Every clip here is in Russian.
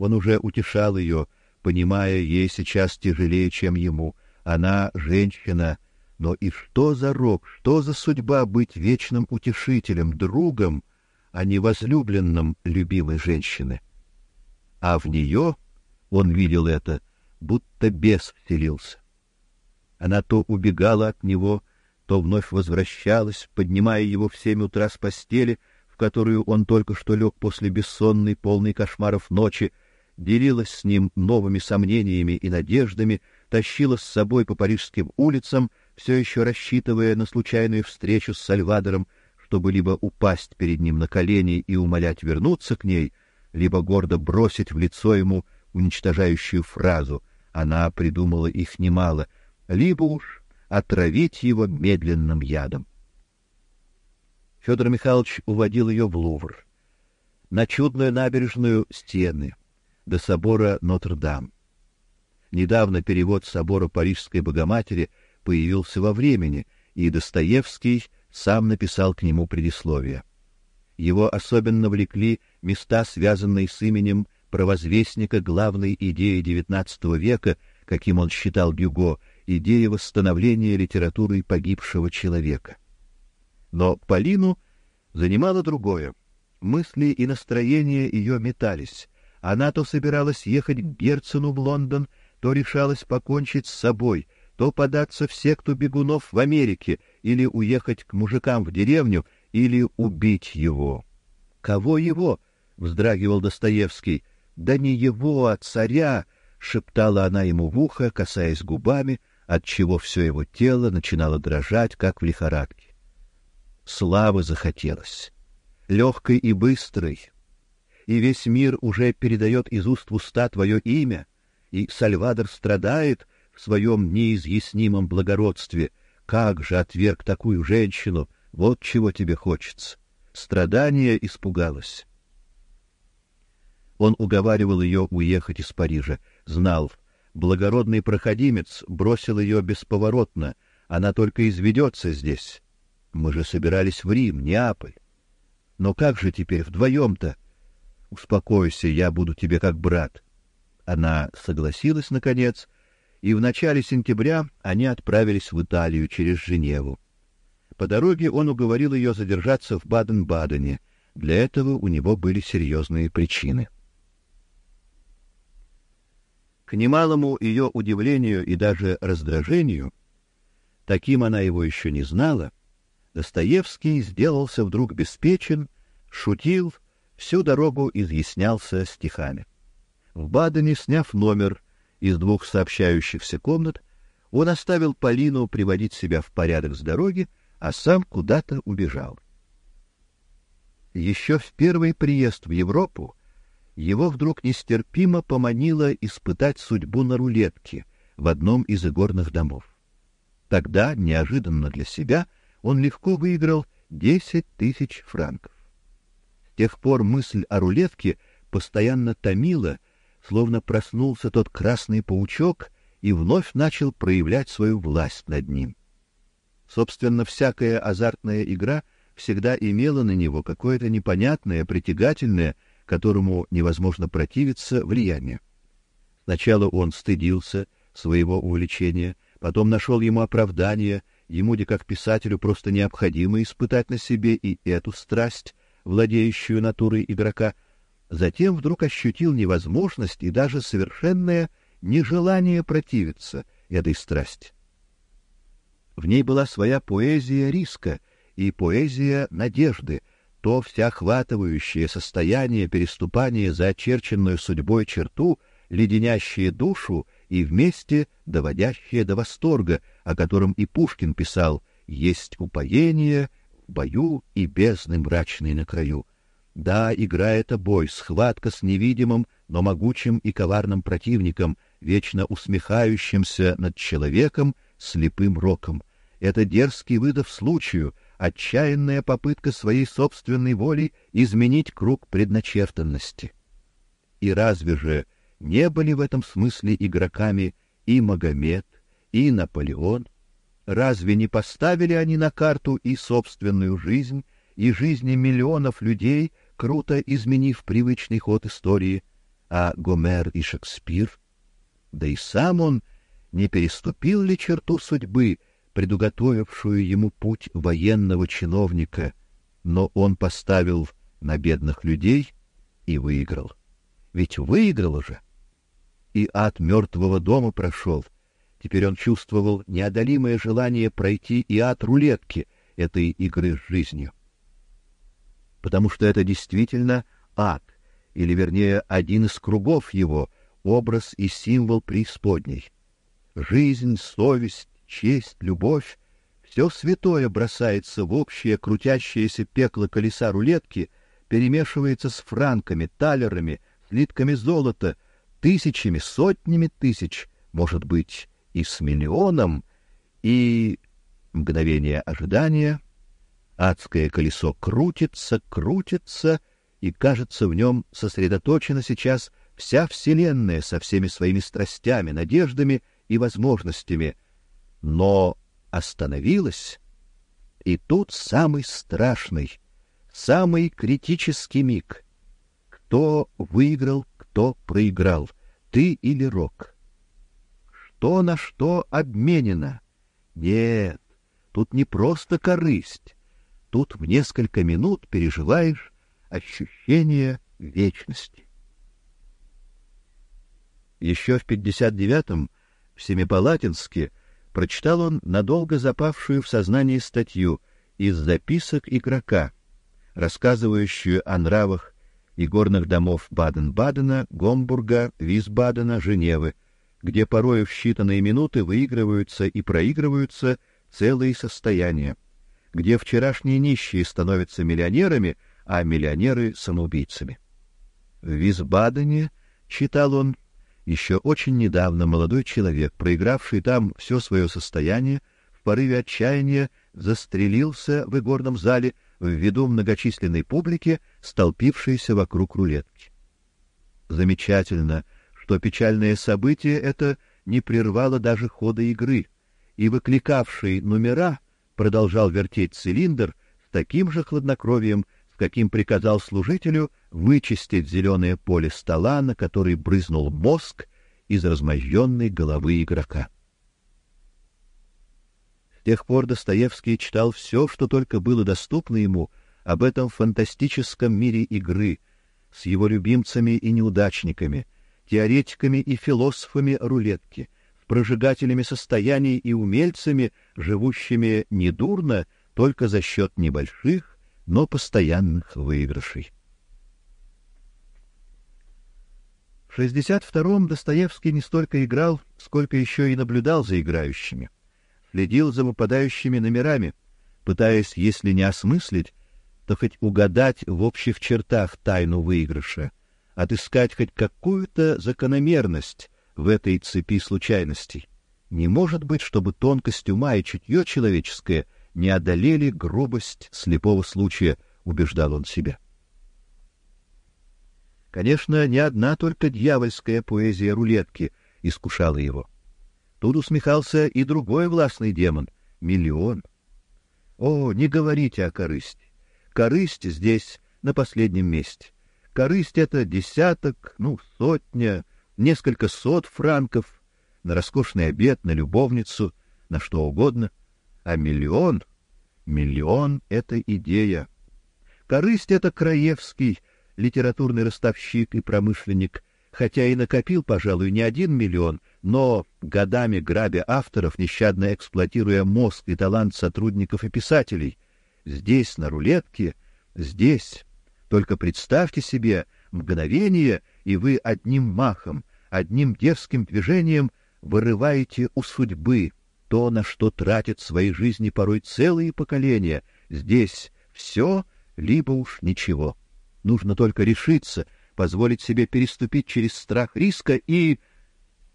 Он уже утешал ее, понимая, ей сейчас тяжелее, чем ему. Она женщина, но и что за рок, что за судьба быть вечным утешителем, другом, а не возлюбленным любимой женщины. А в нее он видел это, будто бес вселился. Она то убегала от него, то вновь возвращалась, поднимая его в семь утра с постели, в которую он только что лег после бессонной, полной кошмаров ночи, делилась с ним новыми сомнениями и надеждами, тащила с собой по парижским улицам, все еще рассчитывая на случайную встречу с Сальвадором, чтобы либо упасть перед ним на колени и умолять вернуться к ней, либо гордо бросить в лицо ему уничтожающую фразу. Она придумала их немало, либо уж отравить его медленным ядом. Федор Михайлович уводил ее в Лувр, на чудную набережную стены, до собора Нотр-Дам. Недавно перевод собора Парижской Богоматери появился во времени, и Достоевский сам написал к нему предисловие. Его особенно влекли места, связанные с именем провозвестника главной идеи XIX века, каким он считал Гюго, идеи восстановления литературы погибшего человека. Но Полину занимало другое. Мысли и настроения ее метались. Она то собиралась ехать к Герцену в Лондон, то решалась покончить с собой, то податься в секту бегунов в Америке или уехать к мужикам в деревню или убить его. Кого его? вздрагивал Достоевский. Да не его, а царя, шептала она ему в ухо, касаясь губами, от чего все его тело начинало дрожать, как в лихорадке. Славы захотелось, легкой и быстрой, и весь мир уже передает из уст в уста твое имя, и Сальвадор страдает в своем неизъяснимом благородстве. Как же отверг такую женщину? Вот чего тебе хочется. Страдания испугалась. Он уговаривал ее уехать из Парижа, знал, благородный проходимец бросил ее бесповоротно, она только изведется здесь. Мы же собирались в Рим, Неаполь. Но как же теперь вдвоем-то? Успокойся, я буду тебе как брат. Она согласилась наконец, и в начале сентября они отправились в Италию через Женеву. По дороге он уговорил ее задержаться в Баден-Бадене. Для этого у него были серьезные причины. К немалому ее удивлению и даже раздражению, таким она его еще не знала, Достоевский сделался вдруг беспечен, шутил, всю дорогу изъяснялся стихами. В Бадене, сняв номер из двух сообщающихся комнат, он оставил Полину приводить себя в порядок с дороги, а сам куда-то убежал. Еще в первый приезд в Европу его вдруг нестерпимо поманило испытать судьбу на рулетке в одном из игорных домов. Тогда, неожиданно для себя, он легко выиграл десять тысяч франков тех пор мысль о рулетке постоянно томила, словно проснулся тот красный паучок и вновь начал проявлять свою власть над ним. Собственно, всякая азартная игра всегда имела на него какое-то непонятное, притягательное, которому невозможно противиться, влияние. Сначала он стыдился своего увлечения, потом нашел ему оправдание, ему, как писателю, просто необходимо испытать на себе и эту страсть, владеющую натурой игрока, затем вдруг ощутил невозможность и даже совершенное нежелание противиться этой страсти. В ней была своя поэзия риска и поэзия надежды, то всеохватывающее состояние переступания за очерченную судьбой черту, леденящее душу и вместе доводящее до восторга, о котором и Пушкин писал: "Есть упоение бою и бездны мрачной на краю. Да, игра это бой, схватка с невидимым, но могучим и коварным противником, вечно усмехающимся над человеком слепым роком. Это дерзкий выдав случаю, отчаянная попытка своей собственной волей изменить круг предначертанности. И разве же не были в этом смысле игроками и Магомед, и Наполеон? Разве не поставили они на карту и собственную жизнь, и жизни миллионов людей, круто изменив привычный ход истории? а Гомер и Шекспир? Да и сам он не переступил ли черту судьбы, предуготовившую ему путь военного чиновника, но он поставил на бедных людей и выиграл. Ведь выиграл уже. И от мертвого дома прошел. Теперь он чувствовал неодолимое желание пройти и от рулетки этой игры с жизнью. Потому что это действительно ад, или вернее один из кругов его, образ и символ преисподней. Жизнь, совесть, честь, любовь все святое бросается в общее крутящееся пекло колеса рулетки, перемешивается с франками, талерами, слитками золота, тысячами, сотнями тысяч, может быть, и с миллионом, и мгновение ожидания, адское колесо крутится, крутится, и кажется в нем сосредоточена сейчас вся вселенная со всеми своими страстями, надеждами и возможностями, но остановилась, и тут самый страшный, самый критический миг. Кто выиграл, кто проиграл, ты или Рок? Что на что обменено? Нет, тут не просто корысть. Тут в несколько минут переживаешь ощущение вечности. Еще в 59-м в Семипалатинске прочитал он надолго запавшую в сознании статью из записок игрока, рассказывающую о нравах и горных домов Баден-Бадена, Гомбурга, Висбадена, Женевы, где порой в считанные минуты выигрываются и проигрываются целые состояния, где вчерашние нищие становятся миллионерами, а миллионеры самоубийцами. В Висбадене, читал он, еще очень недавно молодой человек, проигравший там все свое состояние, в порыве отчаяния застрелился в игорном зале в виду многочисленной публики, столпившейся вокруг рулетки. Замечательно, что печальное событие это не прервало даже хода игры, и выкликавший номера продолжал вертеть цилиндр с таким же хладнокровием, с каким приказал служителю вычистить зеленое поле стола, на который брызнул мозг из размозженной головы игрока. С тех пор Достоевский читал все, что только было доступно ему об этом фантастическом мире игры с его любимцами и неудачниками, теоретиками и философами рулетки, прожигателями состояний и умельцами, живущими недурно только за счет небольших, но постоянных выигрышей. В 62-м Достоевский не столько играл, сколько еще и наблюдал за играющими, следил за выпадающими номерами, пытаясь, если не осмыслить, то хоть угадать в общих чертах тайну выигрыша, отыскать хоть какую-то закономерность в этой цепи случайностей. Не может быть, чтобы тонкость ума и чутье человеческое не одолели грубость слепого случая, убеждал он себя. Конечно, не одна только дьявольская поэзия рулетки искушала его. Тут усмехался и другой властный демон миллион. О, не говорите о корысти. Корысть здесь на последнем месте. Корысть это десяток, ну, сотня, несколько сот франков на роскошный обед, на любовницу, на что угодно, а миллион, миллион это идея. Корысть это Краевский, литературный ростовщик и промышленник, хотя и накопил, пожалуй, не один миллион, но годами грабя авторов, нещадно эксплуатируя мозг и талант сотрудников и писателей, здесь на рулетке, здесь. Только представьте себе мгновение, и вы одним махом, одним дерзким движением вырываете у судьбы то, на что тратят свои жизни порой целые поколения. Здесь все либо уж ничего. Нужно только решиться, позволить себе переступить через страх риска и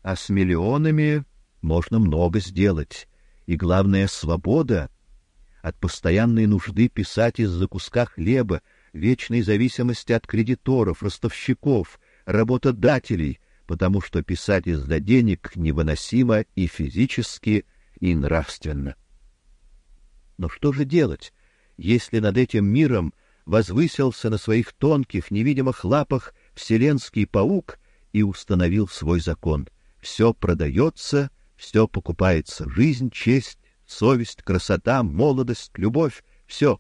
а с миллионами можно много сделать. И главное свобода от постоянной нужды писать из-за куска хлеба, вечной зависимости от кредиторов, ростовщиков, работодателей, потому что писать из-за денег невыносимо и физически, и нравственно. Но что же делать, если над этим миром возвысился на своих тонких, невидимых лапах вселенский паук и установил свой закон. Все продается, все покупается: жизнь, честь, совесть, красота, молодость, любовь, все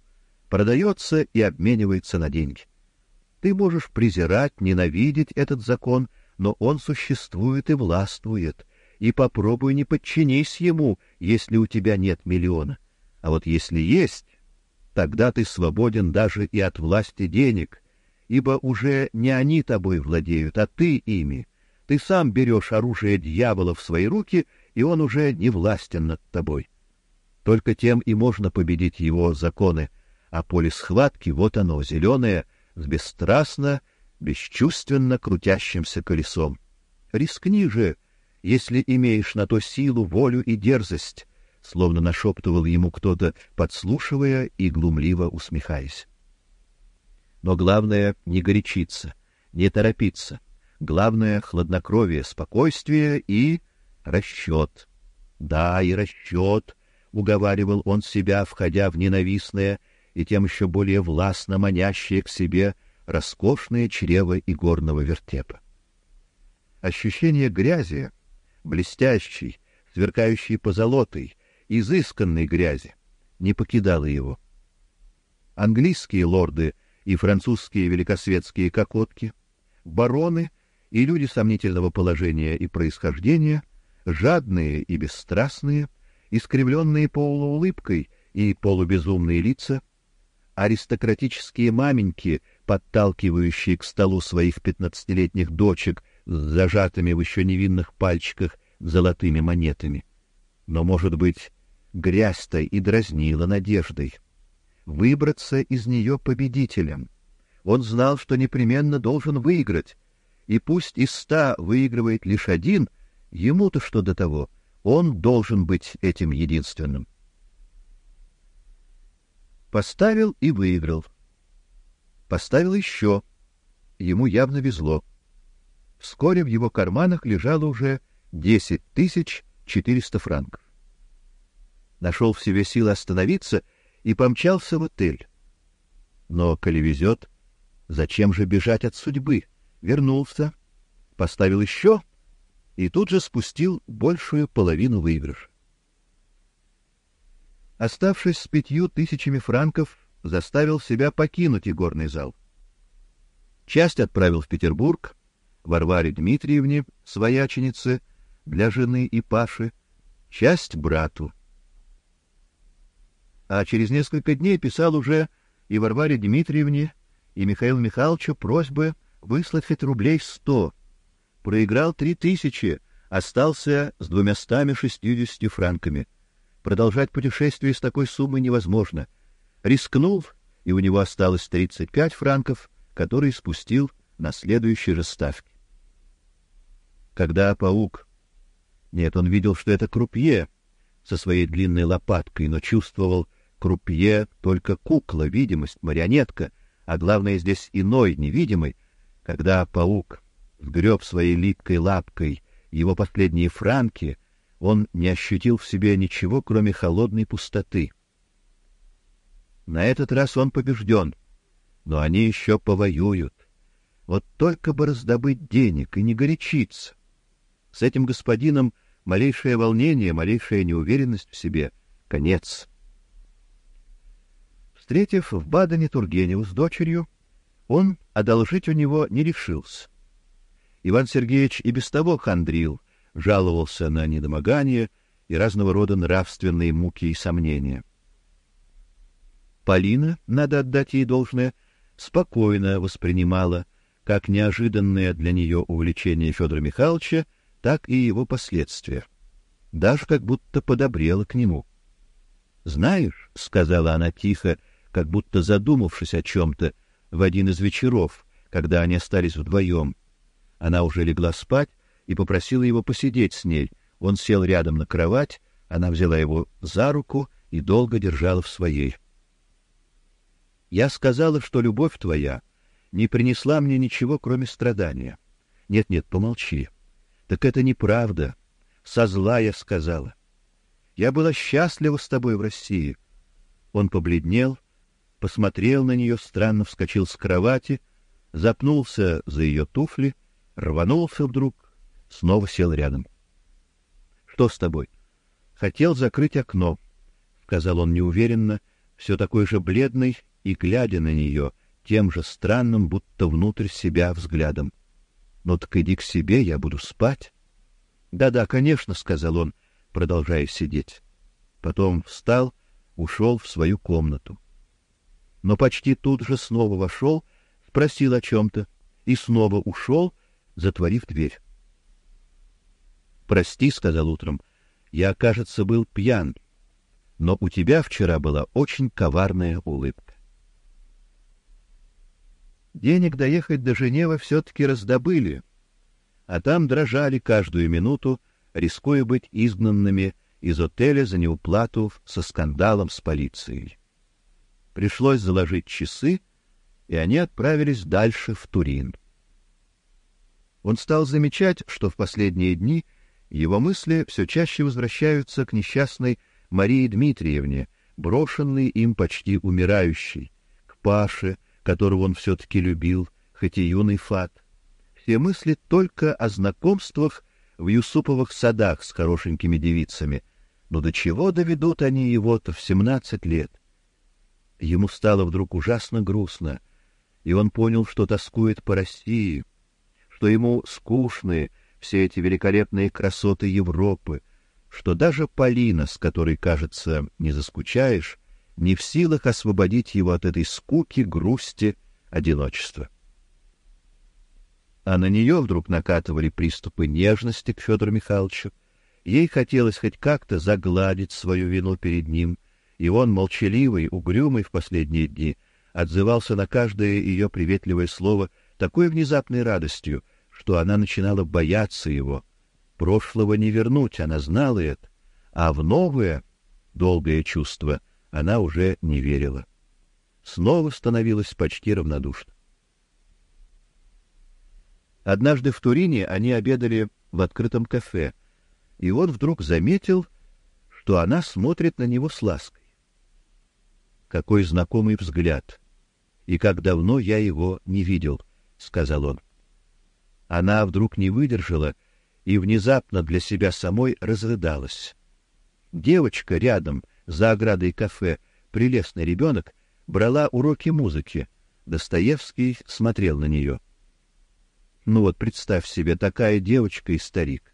продается и обменивается на деньги. Ты можешь презирать, ненавидеть этот закон, но он существует и властвует. И попробуй не подчинись ему, если у тебя нет миллиона. А вот если есть, тогда ты свободен даже и от власти денег, ибо уже не они тобой владеют, а ты ими. Ты сам берешь оружие дьявола в свои руки, и он уже не властен над тобой. Только тем и можно победить его законы, а поле схватки вот оно, зеленое, с бесстрастно, бесчувственно крутящимся колесом. Рискни же, если имеешь на то силу, волю и дерзость, словно нашептывал ему кто-то, подслушивая и глумливо усмехаясь. Но главное не горячиться, не торопиться. Главное хладнокровие, спокойствие и расчет. Да, и расчет, уговаривал он себя, входя в ненавистное и тем еще более властно манящее к себе роскошное чрево игорного вертепа. Ощущение грязи, блестящей, сверкающей позолотой, изысканной грязи, не покидало его. Английские лорды и французские великосветские кокотки, бароны и люди сомнительного положения и происхождения, жадные и бесстрастные, искривленные полуулыбкой и полубезумные лица, аристократические маменьки, подталкивающие к столу своих пятнадцатилетних дочек с зажатыми в еще невинных пальчиках золотыми монетами. Но, может быть, грязь-то и дразнила надеждой выбраться из нее победителем. Он знал, что непременно должен выиграть, и пусть из ста выигрывает лишь один, ему-то что до того? Он должен быть этим единственным. Поставил и выиграл. Поставил еще. Ему явно везло. Вскоре в его карманах лежало уже десять тысяч четыреста франков. Нашел в себе силы остановиться и помчался в отель. Но коли везет, зачем же бежать от судьбы? Вернулся, поставил еще и тут же спустил большую половину выигрыша. Оставшись с пятью тысячами франков, заставил себя покинуть игорный зал. Часть отправил в Петербург, Варваре Дмитриевне, свояченице, для жены и Паши, часть брату а через несколько дней писал уже и Варваре Дмитриевне, и Михаилу Михайловичу просьбы выслать хоть рублей сто. Проиграл три тысячи, остался с двумястами шестьюдесятью франками. Продолжать путешествие с такой суммой невозможно. Рискнул, и у него осталось тридцать пять франков, которые спустил на следующей же ставке. Когда паук... Нет, он видел, что это крупье со своей длинной лопаткой, но чувствовал, крупье только кукла, видимость, марионетка, а главное здесь иной, невидимый, когда паук сгреб своей липкой лапкой его последние франки, он не ощутил в себе ничего, кроме холодной пустоты. На этот раз он побежден, но они еще повоюют. Вот только бы раздобыть денег и не горячиться. С этим господином малейшее волнение, малейшая неуверенность в себе — конец. Встретив в Бадене Тургенева с дочерью, он одолжить у него не решился. Иван Сергеевич и без того хандрил, жаловался на недомогание и разного рода нравственные муки и сомнения. Полина, надо отдать ей должное, спокойно воспринимала как неожиданное для нее увлечение Федора Михайловича, так и его последствия. Даже как будто подобрела к нему. "Знаешь", сказала она тихо, как будто задумавшись о чем то в один из вечеров, когда они остались вдвоем. Она уже легла спать и попросила его посидеть с ней. Он сел рядом на кровать, она взяла его за руку и долго держала в своей. Я сказала, что любовь твоя не принесла мне ничего, кроме страдания. Нет, нет, помолчи. Так это неправда. Со зла я сказала. Я была счастлива с тобой в России. Он побледнел, посмотрел на нее, странно вскочил с кровати, запнулся за ее туфли рванулся вдруг, снова сел рядом. Что с тобой? Хотел закрыть окно, сказал он неуверенно, все такой же бледный и глядя на нее тем же странным, будто внутрь себя взглядом. Ну так иди к себе, я буду спать. Да-да, конечно, сказал он, продолжая сидеть. Потом встал, ушел в свою комнату. Но почти тут же снова вошел, спросил о чем-то и снова ушел, затворив дверь. Прости, сказал утром. Я, кажется, был пьян. Но у тебя вчера была очень коварная улыбка. Денег доехать до Женевы все таки раздобыли, а там дрожали каждую минуту, рискуя быть изгнанными из отеля за неуплату со скандалом с полицией. Пришлось заложить часы, и они отправились дальше в Турин. Он стал замечать, что в последние дни его мысли все чаще возвращаются к несчастной Марии Дмитриевне, брошенной им почти умирающей, к Паше, которого он все-таки любил, хоть и юный фат. Все мысли только о знакомствах в Юсуповых садах с хорошенькими девицами. Но до чего доведут они его-то в семнадцать лет? Ему стало вдруг ужасно грустно, и он понял, что тоскует по России, что ему скучны все эти великолепные красоты Европы, что даже Полина, с которой, кажется, не заскучаешь, не в силах освободить его от этой скуки, грусти, одиночества. А на нее вдруг накатывали приступы нежности к Федору Михайловичу. Ей хотелось хоть как-то загладить свою вину перед ним, и он, молчаливый, угрюмый в последние дни, отзывался на каждое ее приветливое слово такой внезапной радостью, что она начинала бояться его. Прошлого не вернуть, она знала это, а в новое, долгое чувство она уже не верила. Снова становилась почти равнодушна. Однажды в Турине они обедали в открытом кафе, и он вдруг заметил, что она смотрит на него с лаской. Какой знакомый взгляд! И как давно я его не видел, сказал он. Она вдруг не выдержала и внезапно для себя самой разрыдалась. Девочка рядом, за оградой кафе, прелестный ребенок, брала уроки музыки. Достоевский смотрел на нее. Ну вот представь себе такая девочка и старик.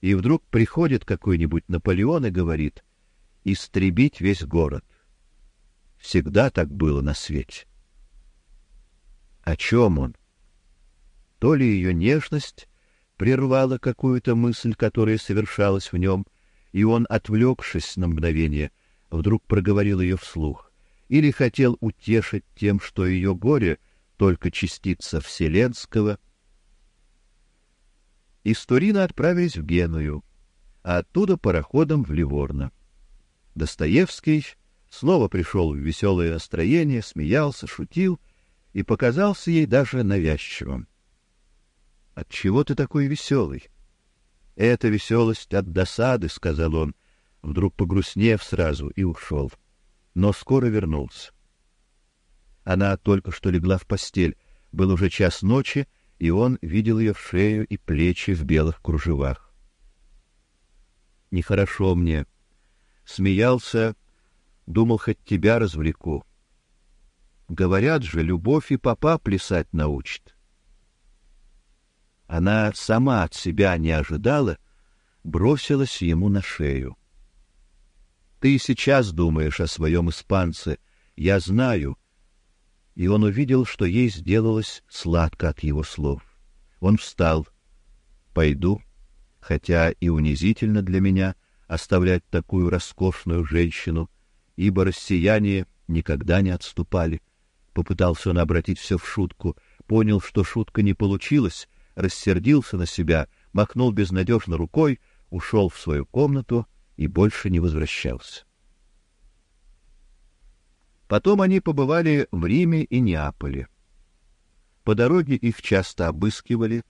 И вдруг приходит какой-нибудь Наполеон и говорит: "Истребить весь город". Всегда так было на свете. О чем он? То ли ее нежность прервала какую-то мысль, которая совершалась в нем, и он, отвлекшись на мгновение, вдруг проговорил ее вслух, или хотел утешить тем, что ее горе только частица вселенского. Из Турина отправились в Геную, а оттуда пароходом в Ливорно. Достоевский снова пришел в веселое настроение, смеялся, шутил и показался ей даже навязчивым. От чего ты такой веселый? Это веселость от досады, сказал он, вдруг погрустнев сразу и ушел. Но скоро вернулся. Она только что легла в постель. Был уже час ночи, и он видел ее шею и плечи в белых кружевах. Нехорошо мне. Смеялся, думал, хоть тебя развлеку. Говорят же, любовь и папа плясать научит. Она сама от себя не ожидала, бросилась ему на шею. Ты сейчас думаешь о своем испанце, я знаю. И он увидел, что ей сделалось сладко от его слов. Он встал. Пойду, хотя и унизительно для меня оставлять такую роскошную женщину, ибо россияне никогда не отступали. Попытался он обратить все в шутку, понял, что шутка не получилась рассердился на себя, махнул безнадежно рукой, ушел в свою комнату и больше не возвращался. Потом они побывали в Риме и Неаполе. По дороге их часто обыскивали,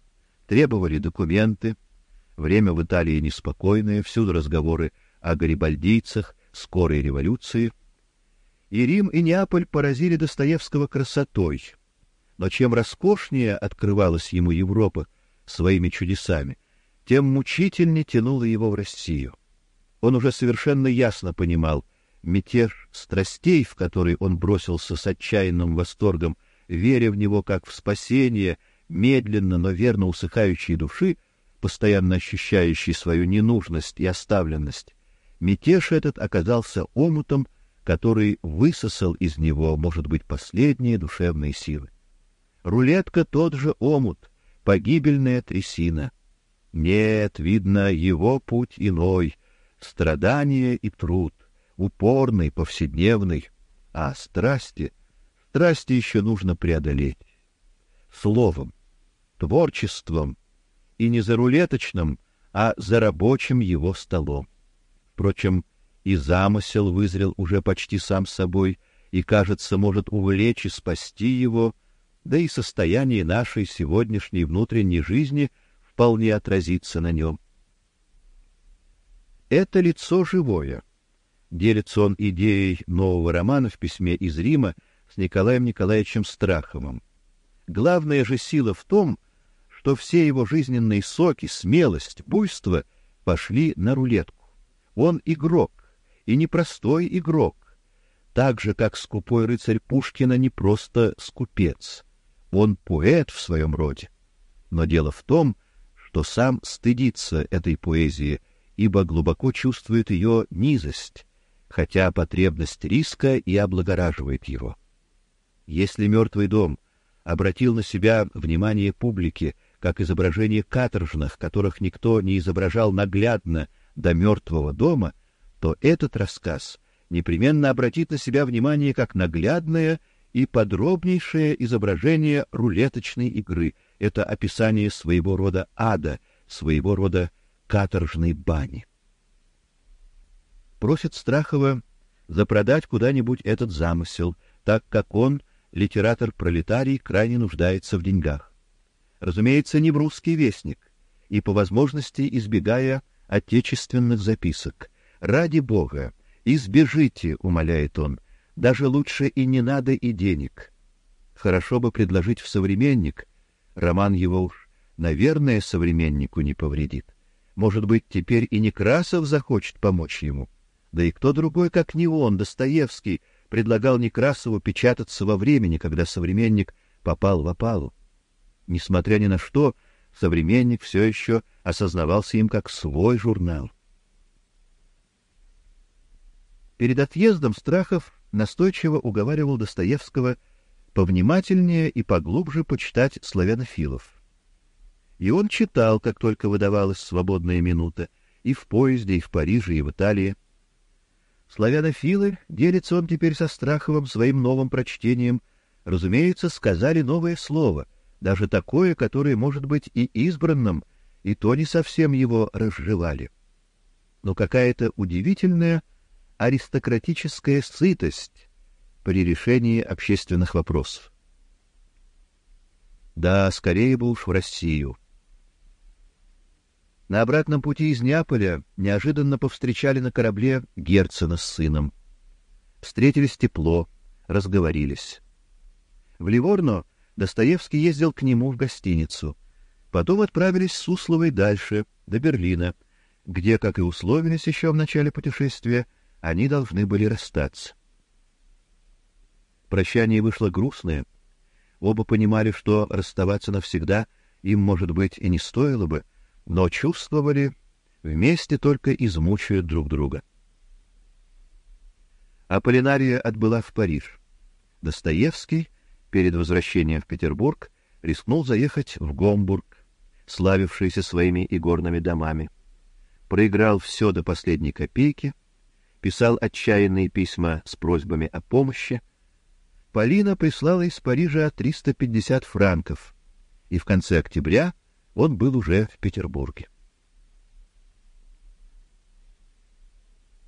требовали документы. Время в Италии неспокойное, всюду разговоры о гарибальдийцах, скорой революции. И Рим и Неаполь поразили Достоевского красотой, Но чем роскошнее открывалась ему Европа своими чудесами, тем мучительнее тянуло его в Россию. Он уже совершенно ясно понимал, мятеж страстей, в который он бросился с отчаянным восторгом, веря в него как в спасение медленно, но верно усыхающей души, постоянно ощущающей свою ненужность и оставленность, мятеж этот оказался омутом, который высосал из него, может быть, последние душевные силы. Рулетка тот же омут, погибельная трясина. Нет, видно, его путь иной, страдание и труд, упорный, повседневный, а страсти, страсти еще нужно преодолеть. Словом, творчеством, и не за рулеточным, а за рабочим его столом. Впрочем, и замысел вызрел уже почти сам собой, и, кажется, может увлечь и спасти его, да и состояние нашей сегодняшней внутренней жизни вполне отразится на нем. Это лицо живое. Делится он идеей нового романа в письме из Рима с Николаем Николаевичем Страховым. Главная же сила в том, что все его жизненные соки, смелость, буйство пошли на рулетку. Он игрок, и непростой игрок, так же как скупой рыцарь Пушкина не просто скупец, он поэт в своем роде. Но дело в том, что сам стыдится этой поэзии, ибо глубоко чувствует ее низость, хотя потребность риска и облагораживает его. Если мертвый дом обратил на себя внимание публики как изображение каторжных, которых никто не изображал наглядно до мертвого дома, то этот рассказ непременно обратит на себя внимание как наглядное и подробнейшее изображение рулеточной игры. Это описание своего рода ада, своего рода каторжной бани. Просит Страхова запродать куда-нибудь этот замысел, так как он, литератор-пролетарий, крайне нуждается в деньгах. Разумеется, не в русский вестник, и по возможности избегая отечественных записок. Ради бога, избежите, умоляет он. Даже лучше и не надо и денег. Хорошо бы предложить в современник. Роман его уж, наверное, современнику не повредит. Может быть, теперь и Некрасов захочет помочь ему. Да и кто другой, как не он, Достоевский, предлагал Некрасову печататься во времени, когда современник попал в опалу. Несмотря ни на что, современник все еще осознавался им как свой журнал. Перед отъездом Страхов настойчиво уговаривал Достоевского повнимательнее и поглубже почитать славянофилов. И он читал, как только выдавалась свободная минута, и в поезде, и в Париже, и в Италии. Славянофилы, делится он теперь со Страховым своим новым прочтением, разумеется, сказали новое слово, даже такое, которое может быть и избранным, и то не совсем его разжевали. Но какая-то удивительная аристократическая сытость при решении общественных вопросов. Да, скорее бы уж в Россию. На обратном пути из Неаполя неожиданно повстречали на корабле Герцена с сыном. Встретились тепло, разговорились. В Ливорно Достоевский ездил к нему в гостиницу. Потом отправились с Сусловой дальше, до Берлина, где, как и условились еще в начале путешествия, они должны были расстаться. Прощание вышло грустное. Оба понимали, что расставаться навсегда им, может быть, и не стоило бы, но чувствовали, вместе только измучают друг друга. Аполлинария отбыла в Париж. Достоевский перед возвращением в Петербург рискнул заехать в Гомбург, славившийся своими игорными домами. Проиграл все до последней копейки, писал отчаянные письма с просьбами о помощи. Полина прислала из Парижа 350 франков, и в конце октября он был уже в Петербурге.